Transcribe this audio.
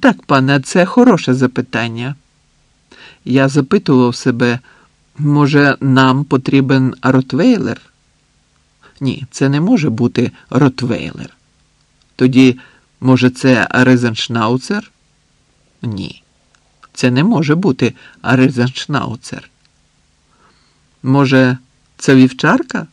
Так, пане, це хороше запитання. Я запитував себе, може, нам потрібен ротвейлер? Ні, це не може бути ротвейлер. Тоді, може, це Резеншнауцер? Ні. Це не може бути Резеншнауцер. Може, це вівчарка?